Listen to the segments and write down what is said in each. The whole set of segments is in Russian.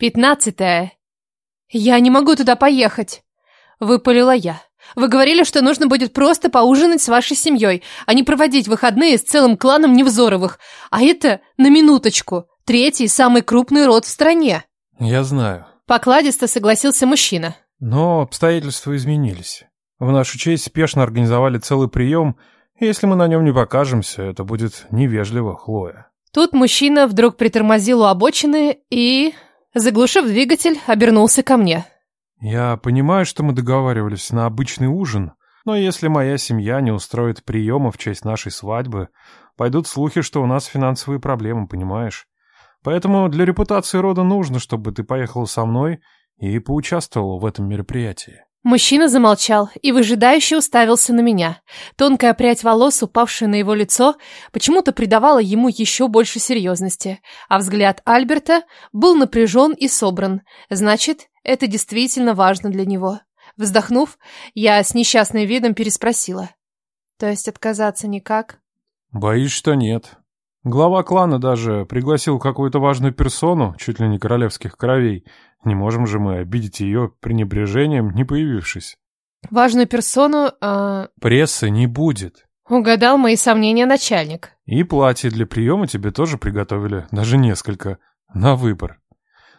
Пятнадцатое. Я не могу туда поехать, выпалила я. Вы говорили, что нужно будет просто поужинать с вашей семьей, а не проводить выходные с целым кланом Невзоровых. А это, на минуточку, третий самый крупный род в стране. Я знаю. Покладисто согласился мужчина. Но обстоятельства изменились. В нашу честь спешно организовали целый прием, и если мы на нем не покажемся, это будет невежливо, Хлоя. Тут мужчина вдруг притормозил у обочины и Заглушив двигатель, обернулся ко мне. «Я понимаю, что мы договаривались на обычный ужин, но если моя семья не устроит приема в честь нашей свадьбы, пойдут слухи, что у нас финансовые проблемы, понимаешь? Поэтому для репутации рода нужно, чтобы ты поехала со мной и поучаствовала в этом мероприятии». Мужчина замолчал и выжидающе уставился на меня. Тонкая прядь волос, упавшая на его лицо, почему-то придавала ему еще больше серьезности, а взгляд Альберта был напряжен и собран. Значит, это действительно важно для него. Вздохнув, я с несчастным видом переспросила. То есть отказаться никак? Боюсь, что нет. Глава клана даже пригласил какую-то важную персону, чуть ли не королевских кровей, не можем же мы обидеть ее пренебрежением, не появившись. Важную персону... Э... Прессы не будет. Угадал мои сомнения начальник. И платье для приема тебе тоже приготовили, даже несколько, на выбор.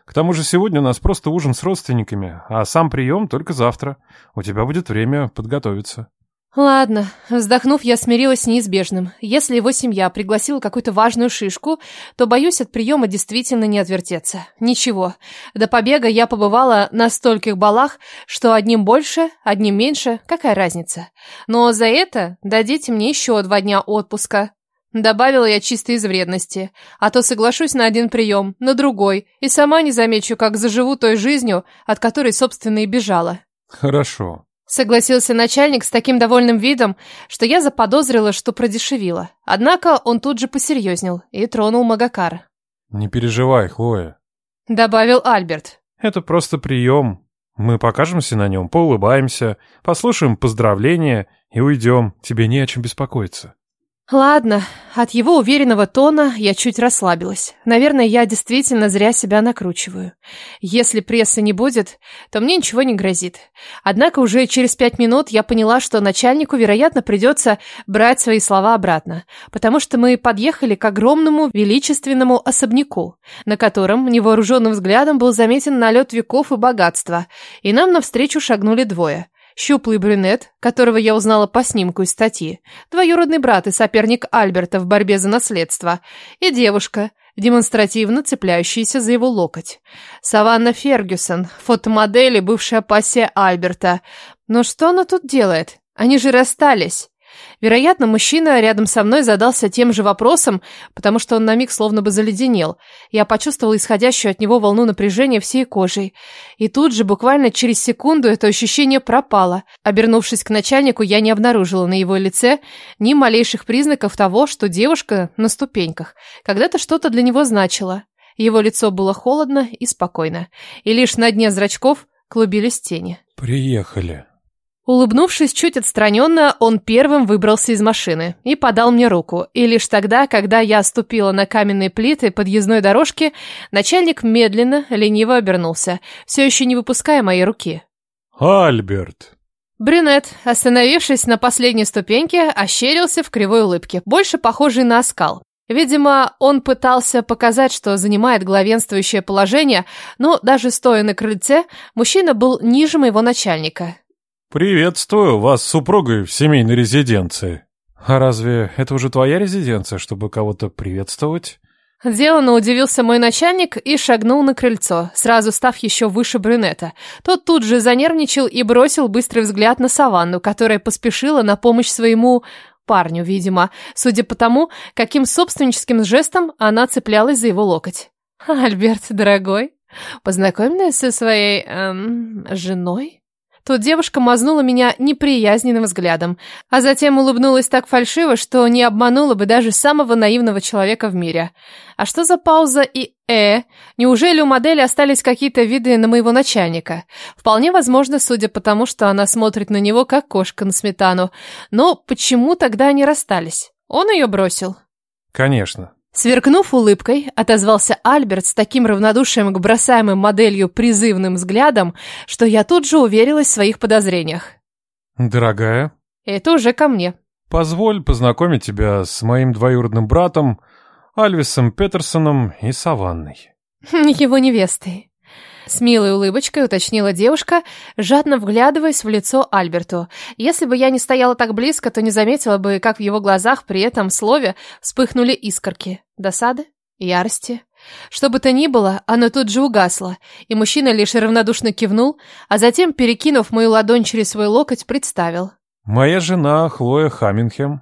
К тому же сегодня у нас просто ужин с родственниками, а сам прием только завтра. У тебя будет время подготовиться. Ладно, вздохнув, я смирилась с неизбежным. Если его семья пригласила какую-то важную шишку, то, боюсь, от приема действительно не отвертеться. Ничего, до побега я побывала на стольких балах, что одним больше, одним меньше, какая разница. Но за это дадите мне еще два дня отпуска. Добавила я чисто из вредности. А то соглашусь на один прием, на другой, и сама не замечу, как заживу той жизнью, от которой, собственно, и бежала. Хорошо, Согласился начальник с таким довольным видом, что я заподозрила, что продешевила. Однако он тут же посерьезнел и тронул Магакар. «Не переживай, Хлоя», — добавил Альберт. «Это просто прием. Мы покажемся на нем, поулыбаемся, послушаем поздравления и уйдем. Тебе не о чем беспокоиться». Ладно, от его уверенного тона я чуть расслабилась. Наверное, я действительно зря себя накручиваю. Если прессы не будет, то мне ничего не грозит. Однако уже через пять минут я поняла, что начальнику, вероятно, придется брать свои слова обратно, потому что мы подъехали к огромному величественному особняку, на котором невооруженным взглядом был заметен налет веков и богатства, и нам навстречу шагнули двое. Щуплый брюнет, которого я узнала по снимку из статьи, двоюродный брат и соперник Альберта в борьбе за наследство, и девушка, демонстративно цепляющаяся за его локоть. Саванна Фергюсон, фотомодель и бывшая пассия Альберта. Но что она тут делает? Они же расстались. Вероятно, мужчина рядом со мной задался тем же вопросом, потому что он на миг словно бы заледенел. Я почувствовала исходящую от него волну напряжения всей кожей. И тут же, буквально через секунду, это ощущение пропало. Обернувшись к начальнику, я не обнаружила на его лице ни малейших признаков того, что девушка на ступеньках когда-то что-то для него значила. Его лицо было холодно и спокойно, и лишь на дне зрачков клубились тени. «Приехали», Улыбнувшись чуть отстраненно, он первым выбрался из машины и подал мне руку. И лишь тогда, когда я ступила на каменные плиты подъездной дорожки, начальник медленно, лениво обернулся, все еще не выпуская моей руки. «Альберт!» Брюнет, остановившись на последней ступеньке, ощерился в кривой улыбке, больше похожей на оскал. Видимо, он пытался показать, что занимает главенствующее положение, но даже стоя на крыльце, мужчина был ниже моего начальника. «Приветствую вас с супругой в семейной резиденции. А разве это уже твоя резиденция, чтобы кого-то приветствовать?» Делано удивился мой начальник и шагнул на крыльцо, сразу став еще выше брюнета. Тот тут же занервничал и бросил быстрый взгляд на Саванну, которая поспешила на помощь своему парню, видимо, судя по тому, каким собственническим жестом она цеплялась за его локоть. «Альберт, дорогой, познакомь со своей... Эм, женой?» Тут девушка мазнула меня неприязненным взглядом, а затем улыбнулась так фальшиво, что не обманула бы даже самого наивного человека в мире. А что за пауза и «э»? Неужели у модели остались какие-то виды на моего начальника? Вполне возможно, судя по тому, что она смотрит на него, как кошка на сметану. Но почему тогда они расстались? Он ее бросил? Конечно. Сверкнув улыбкой, отозвался Альберт с таким равнодушием к бросаемым моделью призывным взглядом, что я тут же уверилась в своих подозрениях. «Дорогая?» «Это уже ко мне». «Позволь познакомить тебя с моим двоюродным братом Альвисом Петерсоном и Саванной». «Его невестой». С милой улыбочкой уточнила девушка, жадно вглядываясь в лицо Альберту. Если бы я не стояла так близко, то не заметила бы, как в его глазах при этом слове вспыхнули искорки. Досады? Ярости? Что бы то ни было, оно тут же угасло, и мужчина лишь равнодушно кивнул, а затем, перекинув мою ладонь через свой локоть, представил. «Моя жена Хлоя Хаммингем».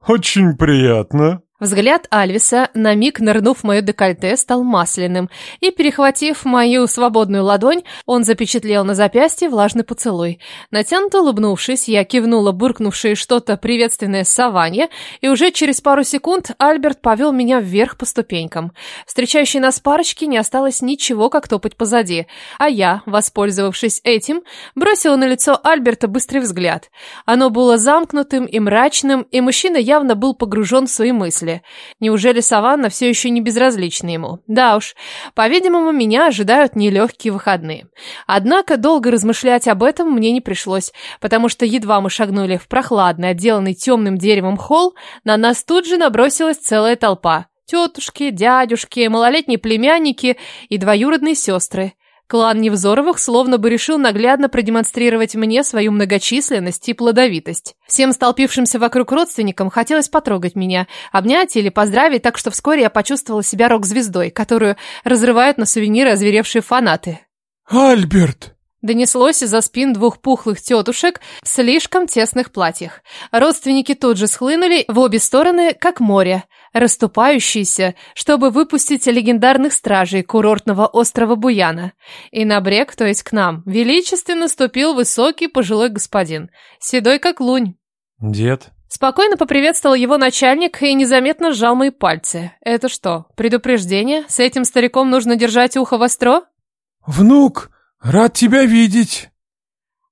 «Очень приятно», Взгляд Альвиса, на миг нырнув в мое декольте, стал масляным, и, перехватив мою свободную ладонь, он запечатлел на запястье влажный поцелуй. Натянуто улыбнувшись, я кивнула буркнувшее что-то приветственное Саванье, и уже через пару секунд Альберт повел меня вверх по ступенькам. Встречающей нас парочки не осталось ничего, как топать позади, а я, воспользовавшись этим, бросила на лицо Альберта быстрый взгляд. Оно было замкнутым и мрачным, и мужчина явно был погружен в свои мысли мысли. Неужели Саванна все еще не безразлична ему? Да уж, по-видимому, меня ожидают нелегкие выходные. Однако долго размышлять об этом мне не пришлось, потому что едва мы шагнули в прохладный, отделанный темным деревом холл, на нас тут же набросилась целая толпа. Тетушки, дядюшки, малолетние племянники и двоюродные сестры. Клан Невзоровых словно бы решил наглядно продемонстрировать мне свою многочисленность и плодовитость. Всем столпившимся вокруг родственникам хотелось потрогать меня, обнять или поздравить, так что вскоре я почувствовала себя рок-звездой, которую разрывают на сувениры озверевшие фанаты. «Альберт!» Донеслось из-за спин двух пухлых тетушек в слишком тесных платьях. Родственники тут же схлынули в обе стороны, как море, расступающиеся, чтобы выпустить легендарных стражей курортного острова Буяна. И на брег, то есть к нам, величественно ступил высокий пожилой господин, седой как лунь. «Дед?» Спокойно поприветствовал его начальник и незаметно сжал мои пальцы. Это что, предупреждение? С этим стариком нужно держать ухо востро? «Внук, рад тебя видеть!»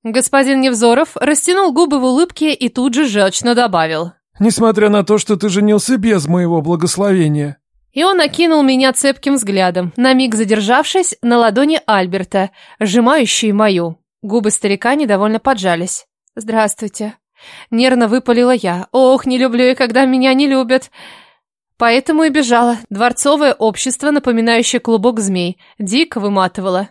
Господин Невзоров растянул губы в улыбке и тут же желчно добавил. Несмотря на то, что ты женился без моего благословения. И он окинул меня цепким взглядом, на миг задержавшись на ладони Альберта, сжимающей мою. Губы старика недовольно поджались. «Здравствуйте». Нервно выпалила я. «Ох, не люблю и когда меня не любят». Поэтому и бежала. Дворцовое общество, напоминающее клубок змей, дико выматывало.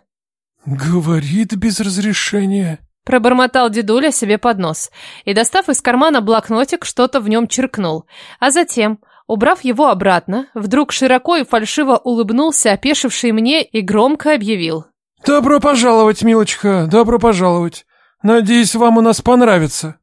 «Говорит без разрешения», Пробормотал дедуля себе под нос и, достав из кармана блокнотик, что-то в нем черкнул. А затем, убрав его обратно, вдруг широко и фальшиво улыбнулся, опешивший мне, и громко объявил. «Добро пожаловать, милочка, добро пожаловать. Надеюсь, вам у нас понравится».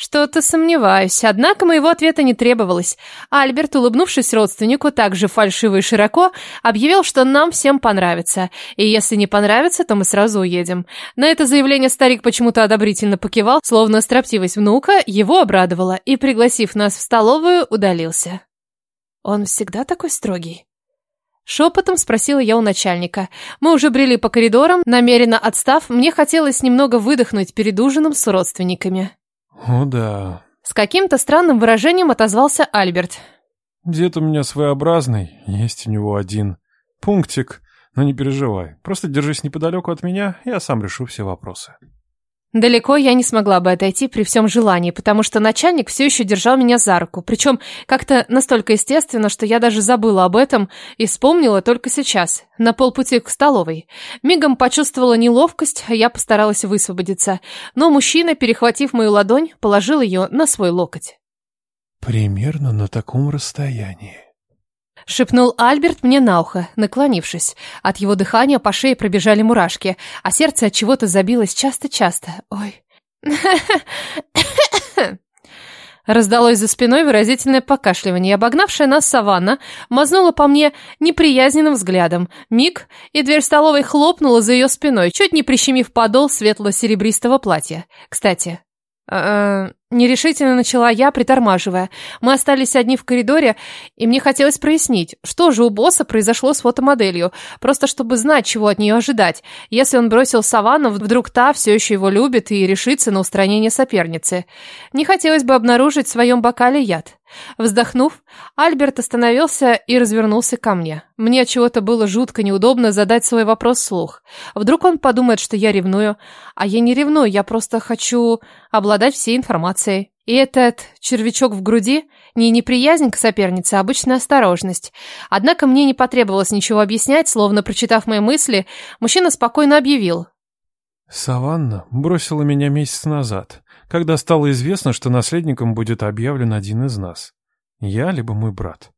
Что-то сомневаюсь, однако моего ответа не требовалось. Альберт, улыбнувшись родственнику так же фальшиво и широко, объявил, что нам всем понравится, и если не понравится, то мы сразу уедем. На это заявление старик почему-то одобрительно покивал, словно строптивость внука его обрадовала, и, пригласив нас в столовую, удалился. Он всегда такой строгий? Шепотом спросила я у начальника. Мы уже брели по коридорам, намеренно отстав, мне хотелось немного выдохнуть перед ужином с родственниками. «О, да». С каким-то странным выражением отозвался Альберт. «Дед у меня своеобразный, есть у него один. Пунктик, но не переживай. Просто держись неподалеку от меня, я сам решу все вопросы». Далеко я не смогла бы отойти при всем желании, потому что начальник все еще держал меня за руку, причем как-то настолько естественно, что я даже забыла об этом и вспомнила только сейчас, на полпути к столовой. Мигом почувствовала неловкость, а я постаралась высвободиться, но мужчина, перехватив мою ладонь, положил ее на свой локоть. «Примерно на таком расстоянии», шепнул Альберт мне на ухо, наклонившись. От его дыхания по шее пробежали мурашки, а сердце от чего-то забилось часто-часто. Ой. Раздалось за спиной выразительное покашливание, обогнавшая нас саванна мазнула по мне неприязненным взглядом. Миг, и дверь столовой хлопнула за ее спиной, чуть не прищемив подол светло-серебристого платья. Кстати, э, Нерешительно начала я, притормаживая. Мы остались одни в коридоре, и мне хотелось прояснить, что же у босса произошло с фотомоделью, просто чтобы знать, чего от нее ожидать. Если он бросил Саванну, вдруг та все еще его любит и решится на устранение соперницы. Не хотелось бы обнаружить в своем бокале яд. Вздохнув, Альберт остановился и развернулся ко мне. Мне от чего-то было жутко неудобно задать свой вопрос вслух. Вдруг он подумает, что я ревную, а я не ревную, я просто хочу обладать всей информацией. И этот червячок в груди не неприязнь к сопернице, а обычная осторожность. Однако мне не потребовалось ничего объяснять, словно прочитав мои мысли, мужчина спокойно объявил. «Саванна бросила меня месяц назад когда стало известно, что наследником будет объявлен один из нас. Я, либо мой брат.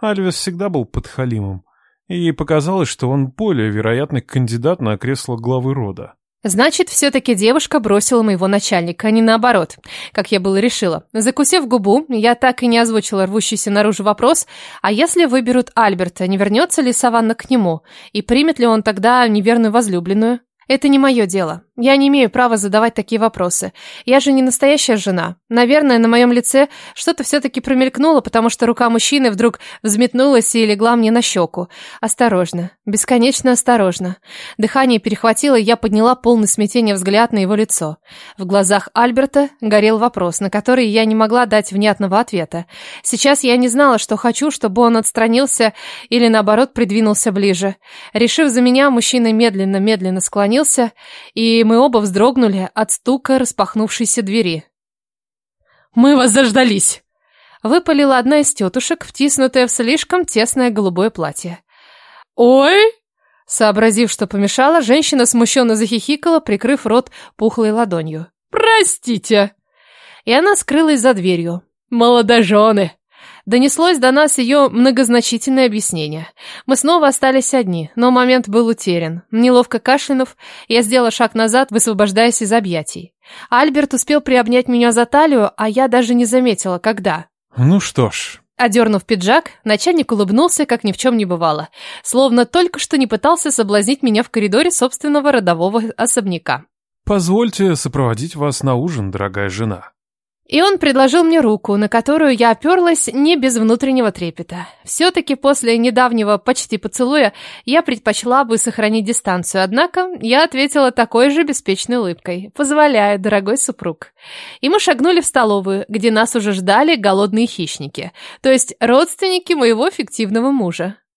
Альвес всегда был подхалимом, и ей показалось, что он более вероятный кандидат на кресло главы рода. Значит, все-таки девушка бросила моего начальника, а не наоборот, как я было решила. Закусив губу, я так и не озвучила рвущийся наружу вопрос, а если выберут Альберта, не вернется ли Саванна к нему, и примет ли он тогда неверную возлюбленную? Это не мое дело. Я не имею права задавать такие вопросы. Я же не настоящая жена. Наверное, на моем лице что-то все-таки промелькнуло, потому что рука мужчины вдруг взметнулась и легла мне на щеку. Осторожно. Бесконечно осторожно. Дыхание перехватило, и я подняла полный смятения взгляд на его лицо. В глазах Альберта горел вопрос, на который я не могла дать внятного ответа. Сейчас я не знала, что хочу, чтобы он отстранился или, наоборот, придвинулся ближе. Решив за меня, мужчина медленно-медленно склонился и мы оба вздрогнули от стука распахнувшейся двери. «Мы вас заждались!» Выпалила одна из тетушек, втиснутая в слишком тесное голубое платье. «Ой!» Сообразив, что помешала, женщина смущенно захихикала, прикрыв рот пухлой ладонью. «Простите!» И она скрылась за дверью. «Молодожены!» Донеслось до нас ее многозначительное объяснение. Мы снова остались одни, но момент был утерян. Неловко кашлянув, я сделала шаг назад, высвобождаясь из объятий. Альберт успел приобнять меня за талию, а я даже не заметила, когда. «Ну что ж...» Одернув пиджак, начальник улыбнулся, как ни в чем не бывало, словно только что не пытался соблазнить меня в коридоре собственного родового особняка. «Позвольте сопроводить вас на ужин, дорогая жена». И он предложил мне руку, на которую я оперлась не без внутреннего трепета. Все-таки после недавнего почти поцелуя я предпочла бы сохранить дистанцию, однако я ответила такой же беспечной улыбкой. «Позволяю, дорогой супруг». И мы шагнули в столовую, где нас уже ждали голодные хищники, то есть родственники моего фиктивного мужа.